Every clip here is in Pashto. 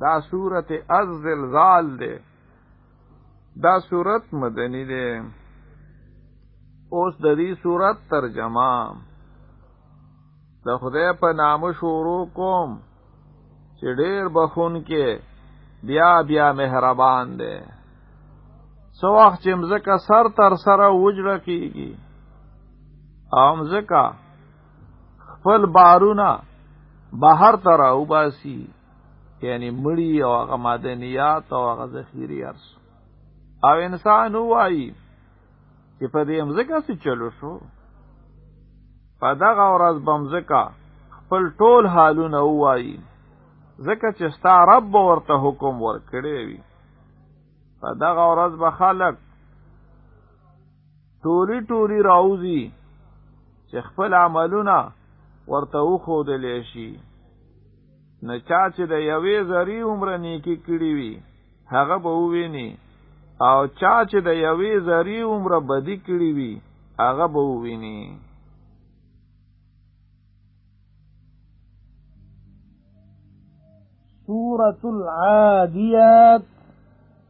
دا صورت از زلزال دی دا صورت مدنی دی اوس د دې صورت ترجمه د خدای په نام شروع کوم چې ډېر بخون کې بیا بیا مهربان دی سو وخت چې مزکه سر تر سره وجړه کیږي او مزکه خپل بارونه بهر ته راوباسي یعنی مړی او هغه معدنیات او هغه ذخیری ارس او انسان وایي چې په دې مزګه څه چلو شو په دغه ورځ بمزکا خپل ټول حالونه وایي ځکه چې ستا رب ورته حکم ورکړی وي په دغه ورځ به خلک ټولی ټولی راوځي چې خپل عملونه ورته وښودل شي نه چا چې د یوې ذری عمر نیکی کړی وي هغه به وویني او چا چې د یوې ذری عمر بدی کړی وي هغه به وویني سورة العاديات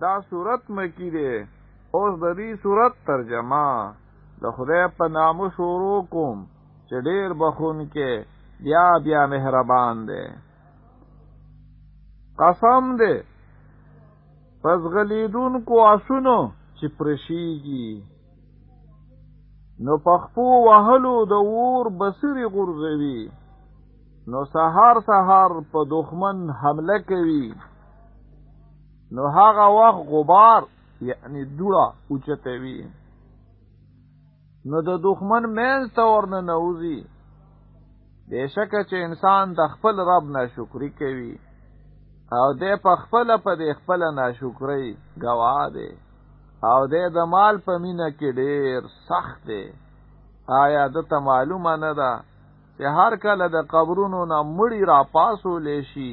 دا صورت مکی دی اوس د دې صورت ترجمه د خدای په نام شروع کوم چې ډیر بخون کې بیا بیا مهربان دی قسم دی پس غلیدون کو اسونو چې پرشیږي نو پخپو وهلو د ور بصری غرزوي نو سهار سهار په دښمن حمله کوي نو هغه وخت غبار یعنی دوړه اوچته وي نو د دښمن مینځ ته ورنه نوځي بېشکه چې انسان د خپل رب ناشکري کوي او دی په خپل په دې خپل ناشکرۍ گواه دی او دی د مال په مینه کې ډیر سخت دی آیا د ته معلومه نه ده چې هر کله د قبرونو نه مړی را پاسول شي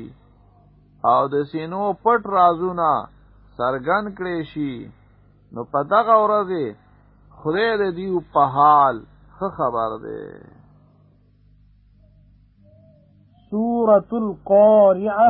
او د سینو پټ رازونه سرګن کړي شي نو په دغه ورځ خدای د دیو په حال خه خبر دی سورة القارعه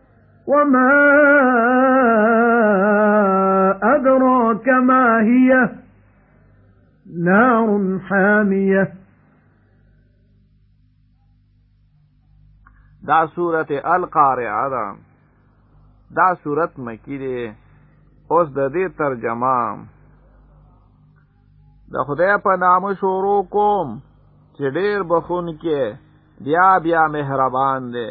وما أدراك ما هي نار حامية دا سورت القارعه ده دا سورت مکی ده اوس د دې ترجمه د خدای په نام شروع کوم چې ډیر بخون کې بیا بیا مهربان دی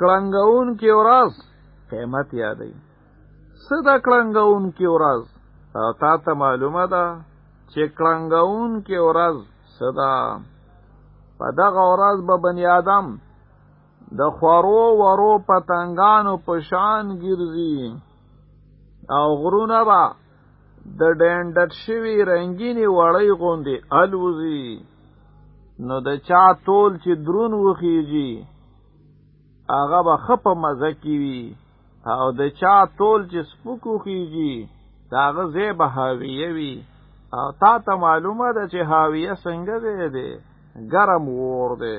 کلنګون کې ورځ قیمت یادې څه د کلنګون کې ورځ او تا ته معلومه ده چې کلنګون کې ورځ څه ده په دغه ورځ به بنی آدم د خورو ورو پتنګانو په شان ګرځي او غرونه با د ډنډت شوی رنگینی وړی غوندې الوزی نو د چا تول چې درون وخیږي هغه به خپ مزه کی وی او د چا تول چې سپکو خیږي داغه زی به هاویه وی او تا ته معلومه ده چې هاویه څنګه دی ګرم ور دی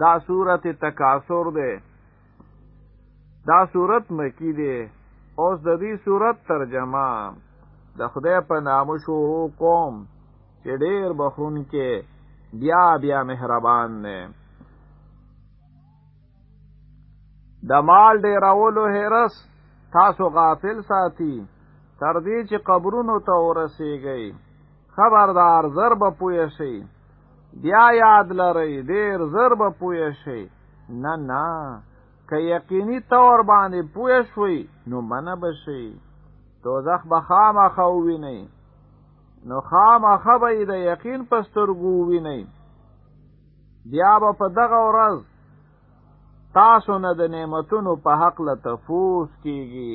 دا صورت تکاثر دی دا صورت مکی دی اوس د دې صورت ترجمه د خدای په نامو شروع کوم چې ډیر بخون کې بیا بیا مهربان دی د مال ډیرولو هرس تاسو غافل ساتي تر دې چې قبرونو ته ورسیږئ خبردار ضرب پوه شئ بیا یاد لرئ ډیر زر به پوه شئ نه نه که یقیني تور باندې پوه شوي نو منه به شئ دوزخ به خامخا ووینئ نو خامخا به یې د یقین په سترګو ووینئ بیا به په دغه ورځ تاسو نه د نعمتونو په حق له تفوس کیږي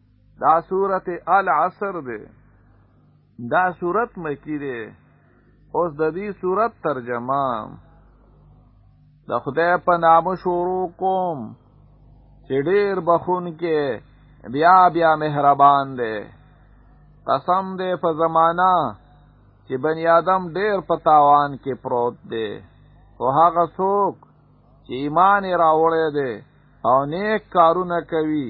دا سورت العصر دی دا سورت مکی دی اوس د دې سورت ترجمه د خدای په نام شروع کوم چې ډیر بخون کې بیا بیا مهربان دی قسم دی په زمانہ چې بنی آدم ډیر په تاوان کې پروت دی او هغه څوک چې ایمان راوړی دی او نیک کارونه کوي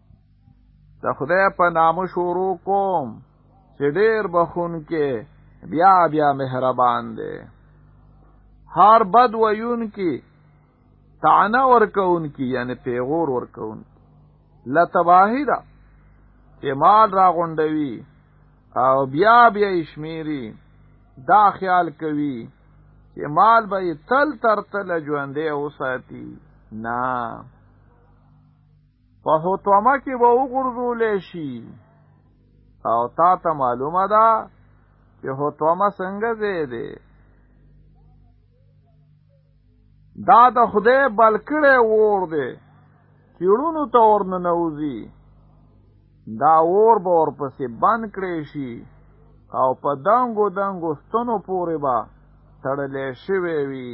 د خدای په نام شروع کوم چې ډیر بخون کې بیا بیا مهربان دی هر بد ویون کې تعنه ورکون کې یعنی پیغور ورکون لا تباهی دا چې مال را غونډوي او بیا بیا شمیري دا خیال کوي چې مال به تل تر تل ژوندې وساتي نه په حطمه کې به وګرځول شي او تا ته معلومه ده چې حطمه څنګه ځای دی دا د خدای بلکړې ور دی چیړونو ته ورنه نوځي دا ور به ورپسې بند کړی شي او په دنګو دنګو ستنو پورې به تړلې شوی وي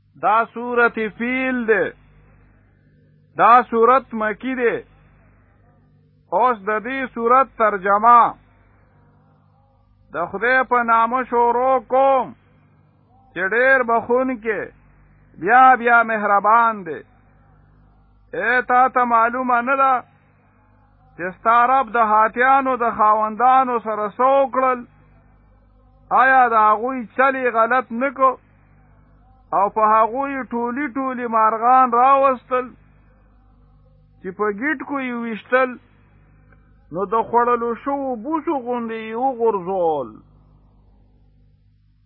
دا صورت فیل دی دا صورت مکی دی اوس د دې صورت ترجمه د خدای په نامه شروع کوم چې ډېر بخون کې بیا بیا مهربان دی اے تا ته معلومه نه ده چې ستا رب د هاتیانو د خاوندانو سره څه وکړل آیا د هغوی چلی غلط نکو او په هغوی ټولی ټولی مارغان راوستل چې په ګیټ کو یې وشتل نو د خوړلو شو بوسو غوندې یې وغورځول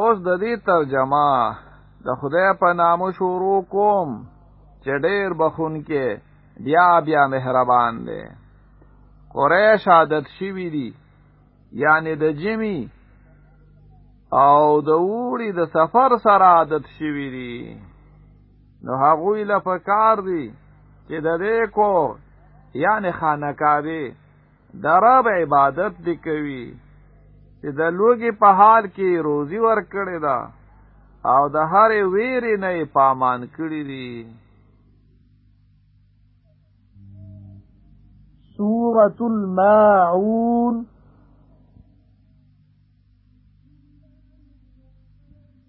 اوس د دې ترجمه د خدای په نام شروع کوم چې ډېر بخون کې بیا بیا مهربان دی قریش عادت شوی دی یعنی د جمی او د وړي د سفر سره عادت شوی دی نو هغه له پکار دی چې د دې کور یعنی خانه کاوی د رب عبادت دی کوي چې د لوګي په حال کې روزي ورکړي دا او د هر ویری نه پامان کړی دي سورة الماعون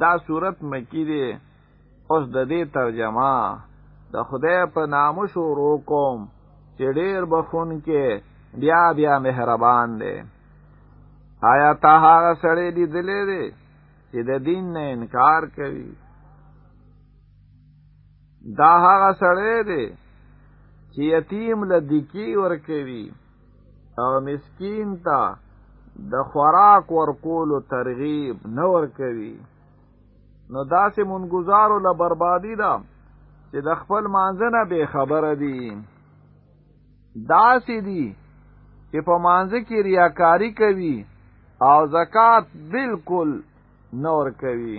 دا صورت مکی دی اوس د دې ترجمه د خدای په نام شروع کوم چې ډیر بخون کې بیا بیا مهربان دی آیا تا هغه سړی لیدلی دی چې د دین نه انکار کوي دا هغه سړی دی چې یتیم له دکی ورکوي هغه مسکین ته د خوراک ورکولو ترغیب نه ورکوي نو داسې منګزارو له بربادي ده چې د خپل مانځنه به خبره دي داسې دي چې په مانځ کې ریاکاری کوي او زکات بالکل نور کوي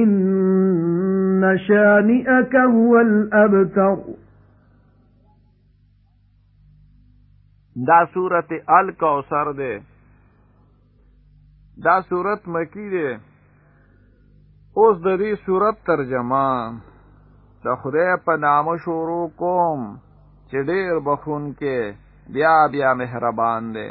ان شانئک هو الابتر دا سورت الکوثر ده دا سورت مکی ده اوس د دې صورت ترجمه د خدای په نامه شروع کوم چې ډېر بخون کې بیا بیا مهربان دی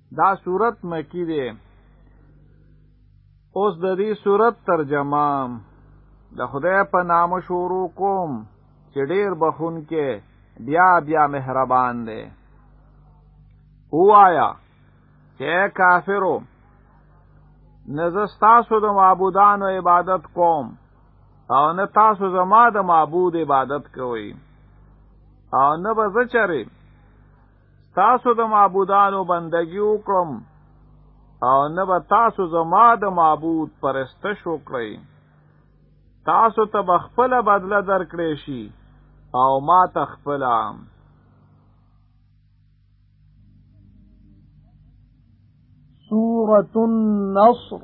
دا صورت مکی دی اوس د دې صورت ترجمه د خدای په نام شروع کوم چې ډیر بخون کې بیا بیا مهربان دی وایا چې کافرو نزه تاسو د معبودانو عبادت کوم او نه تاسو زما د معبود عبادت کوئ او نه به زه چرې تاسو د معبودانو بندگی وکړم او نه به تاسو زما د معبود پرستش وکړئ تاسو ته به خپل بدله درکړې شي او ما ته خپل سورة النصر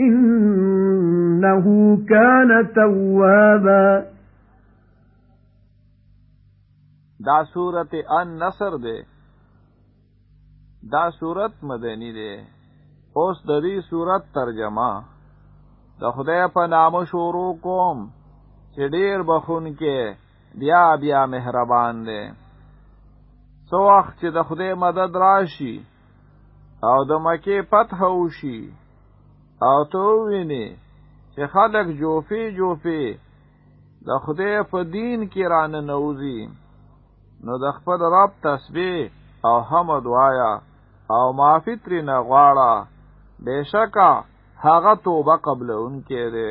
انه كان توابا دا سورت ان نصر ده دا سورت مدنی ده اوس د دې سورت ترجمه د خدای په نام شروع کوم چې ډیر بخون کې بیا بیا مهربان دی سو وخت چې د خدای مدد راشي او د مکه فتح وشي او ته ویني چې خلک جوفي جوفي د خدای په دین کې رانه نوځي نو د خپل رب تسبیح او حمد وایا او معافی ترې نه غواړه بشکا هغه توبه قبل اونکې ده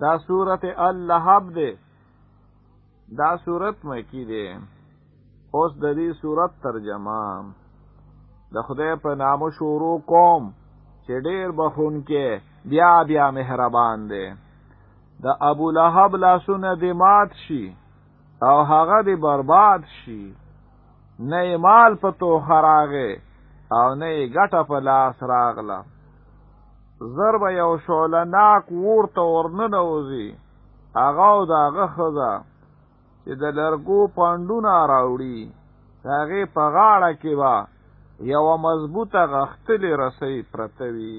دا صورت اللحب دی دا صورت مکی دی اوس د دې صورت ترجمه د خدای په نام شروع کوم چې ډیر بخون کې بیا بیا مهربان دی د ابو لهب لاسونه دې مات شي او هغه دی برباد شي نه یې مال په توخه راغی او نه یې ګټه په لاس راغله زر به یو شعله ناک ور ته ورننوځي هغه او د هغه ښځه چې د لرګو پنډونه راوړي د هغې په غاړه کې به یوه مضبوطه غښتلې رسۍ پرته وي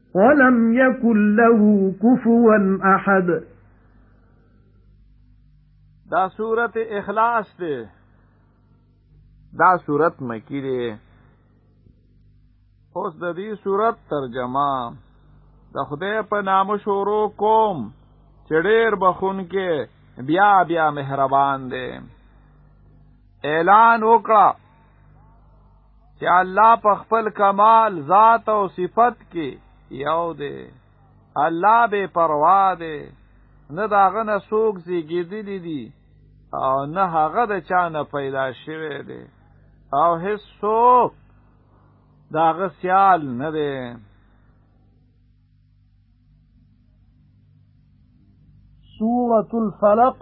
ولم يكن له كفوا احد دا سورت اخلاص دی دا سورت مکی دی اوس د دې سورت ترجمه د خدای په نام شروع کوم چې ډېر بخون کې بیا بیا مهربان دی اعلان وکړه چې الله په خپل کمال ذات او صفت کې یو دی الله به پروا دی نه داغه نه سوک زیږیدلی دی او نه هغه د چا نه پیدا شوی دی او هیڅ سوک داغه سیال نه دی سورة الفلق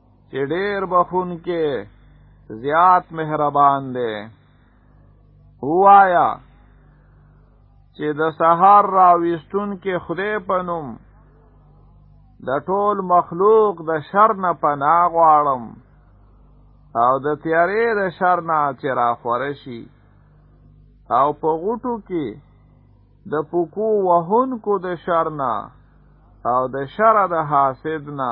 چې ډېر بخونکې زیات مهربان دی هوایا چې د سهار راويستون کې خدای پنوم د ټول مخلوق د شر نه پناه غواړم او د تیارې د شر نه چې را خورشي او په غټو کې د پوکو وهونکو د شر نه او د شر د حاسد نه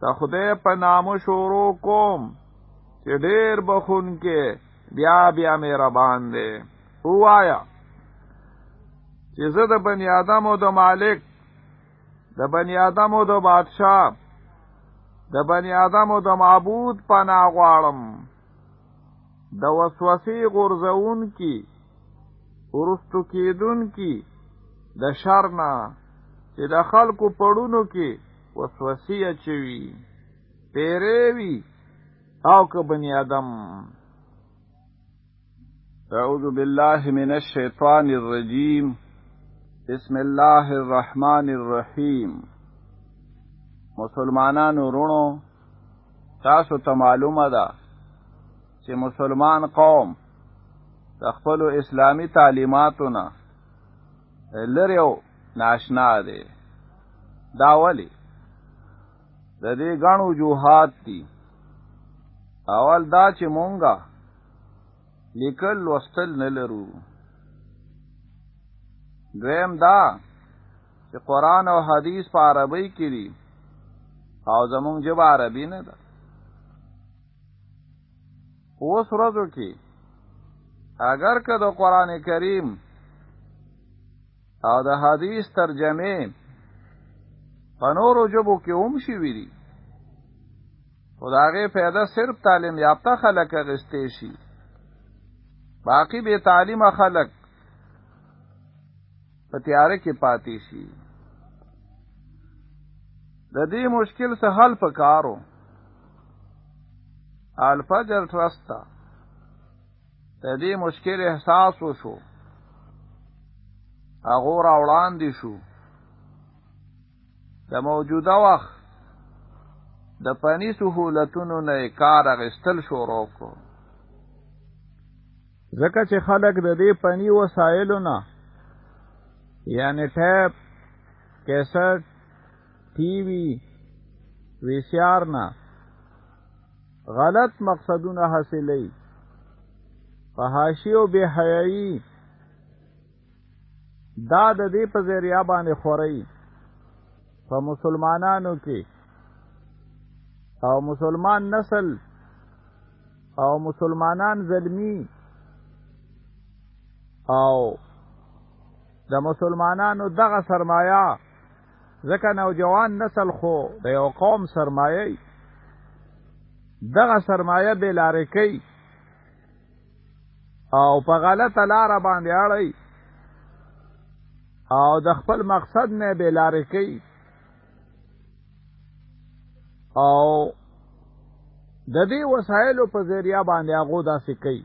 د خدای په نامو شروع کوم چې ډېر بخون کې بیا بیا مهربان دی وایا چې زه د بنی آدمو د مالک د بنی آدمو د بادشاه د بنی آدمو د معبود پناه غواړم د وسوسې غورځون کی ورستو کېدون کی د شر نه چې د خلکو پړونو کې وسوسې اچوي پیرې وي او که بني آدم اعوذ بالله من الشیطان الرجیم بسم الله الرحمن الرحیم مسلمانانو ورونو تاسو ته معلومه ده چې مسلمان قوم د خپل اسلامی تعلیماتو نه لري او ناشنا دی دا ولی د دې غن وجوهات دي اول دا چې مونږه لیکل لوستل نه لرو دویم دا چې قران او حدیث په عربی کې دي او زمونږ ژبه عربي نه ده اوس ورځو کې اگر که د قران کریم او د حدیث ترجمه په نورو ژبو کې هم شي ویری خو د هغې فایده صرف تعلیم یافته خلک اخیستی شي باقی بې تعلیمه خلک په تیاره کې پاتې شي د دې مشکل څه حل پکارو الفجر ترست ته د دې مشکل احساس وشو هغه را وړاندې شو د موجوده وخت د پنی سهولتونو نه کار غستل شروع کو ځکه چې خلک د دې پنی وسایلو نه یعنی ټیپ کیسټ ټي وي وی سي آر نه غلط مقصدونه حاصلې په حاشیه او بے حیايي دا د دې په ذریعہ باندې خوري په مسلمانانو کې او مسلمان نسل او مسلمانان زلمی او د مسلمانانو دغه سرمایه ځکه نوجوان نسل خو د یو قوم سرمایه ای دغه سرمایه به لارې کوي او په غلطه لاره باندې اړي او د خپل مقصد نه به لارې کوي او د دې وسایلو په ذریعہ باندې هغه داسې کوي